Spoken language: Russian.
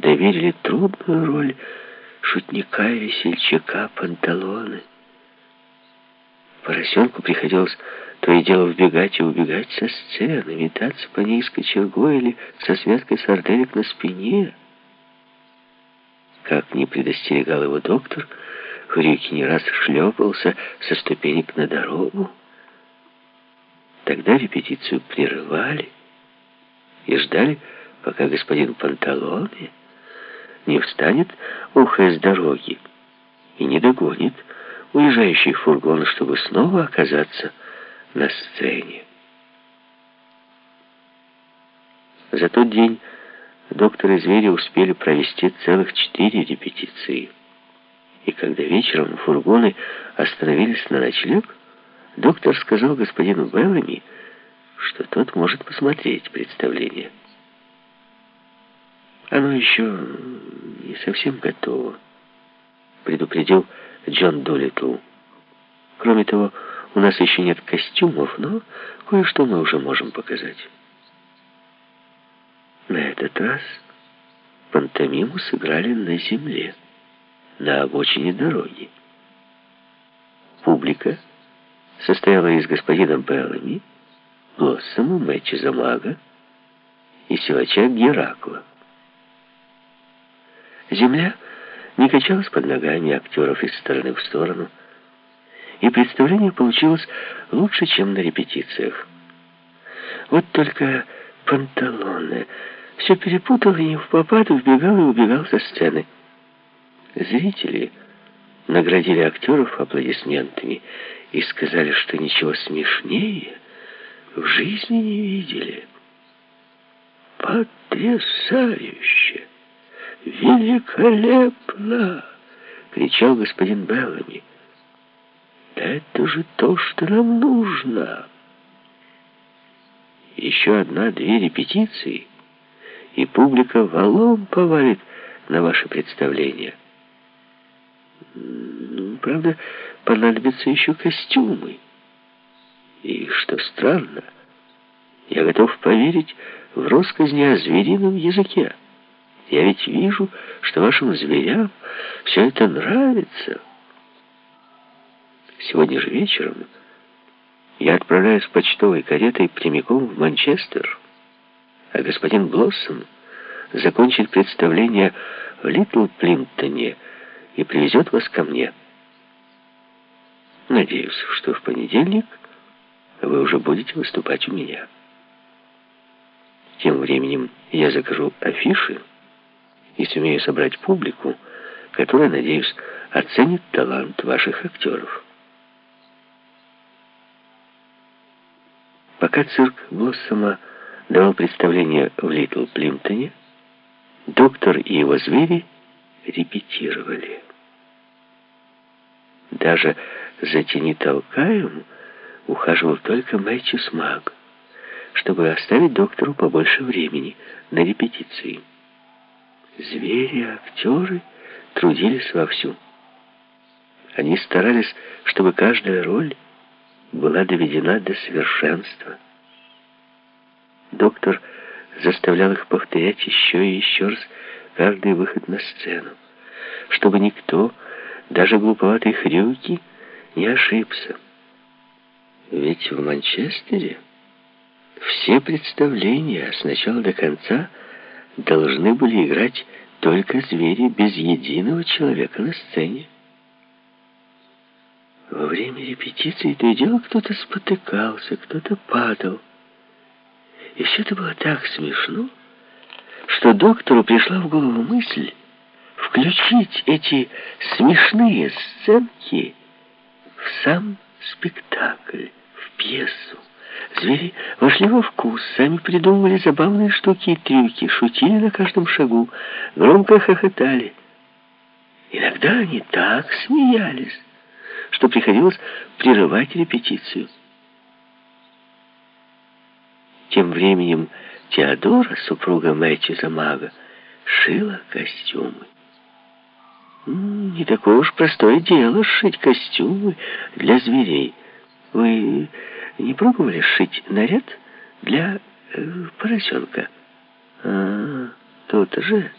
доверили трудную роль шутника и весельчака Панталоны. Поросенку приходилось то и дело вбегать и убегать со сцены, метаться по ней с или со связкой сарделек на спине. Как ни предостерегал его доктор, Хрюки не раз шлепался со ступенек на дорогу. Тогда репетицию прерывали и ждали, пока господин Панталоне не встанет ухо с дороги и не догонит уезжающий фургон, чтобы снова оказаться на сцене. За тот день доктор и звери успели провести целых четыре репетиции. И когда вечером фургоны остановились на ночлег, доктор сказал господину Беллами, что тот может посмотреть представление. Оно еще не совсем готово, предупредил Джон Долитл. Кроме того, у нас еще нет костюмов, но кое-что мы уже можем показать. На этот раз пантомиму сыграли на земле, на обочине дороги. Публика состояла из господина Беллами, Блоссома, Мэтча Замага и силача Геракла. Земля не качалась под ногами актеров из стороны в сторону, и представление получилось лучше, чем на репетициях. Вот только Панталоне все перепутал и не в попаду вбегал и убегал со сцены. Зрители наградили актеров аплодисментами и сказали, что ничего смешнее в жизни не видели. «Потрясающе! Великолепно!» — кричал господин Беллами. Это же то, что нам нужно. Еще одна-две репетиции, и публика валом повалит на ваше представление. Ну, правда, понадобятся еще костюмы. И, что странно, я готов поверить в россказни о зверином языке. Я ведь вижу, что вашим зверям все это нравится». Сегодня же вечером я отправляюсь почтовой каретой прямиком в Манчестер, а господин Блоссом закончит представление в Литл Плимптоне и привезет вас ко мне. Надеюсь, что в понедельник вы уже будете выступать у меня. Тем временем я закажу афиши и сумею собрать публику, которая, надеюсь, оценит талант ваших актеров. Пока цирк Блоссома давал представление в Литл Плимптоне, доктор и его звери репетировали. Даже за тени толкаем ухаживал только Мэтчус Маг, чтобы оставить доктору побольше времени на репетиции. Звери, актеры трудились вовсю. Они старались, чтобы каждая роль была доведена до совершенства. Доктор заставлял их повторять еще и еще раз каждый выход на сцену, чтобы никто, даже глуповатый Хрюки, не ошибся. Ведь в Манчестере все представления с начала до конца должны были играть только звери без единого человека на сцене. Во время репетиции то и дело кто-то спотыкался, кто-то падал. И все это было так смешно, что доктору пришла в голову мысль включить эти смешные сценки в сам спектакль, в пьесу. Звери вошли во вкус, сами придумывали забавные штуки и трюки, шутили на каждом шагу, громко хохотали. Иногда они так смеялись, что приходилось прерывать репетицию. Тем временем Теодора, супруга Мэтчиса Мага, шила костюмы. Не такое уж простое дело шить костюмы для зверей. Вы не пробовали шить наряд для э, поросенка? А, тут же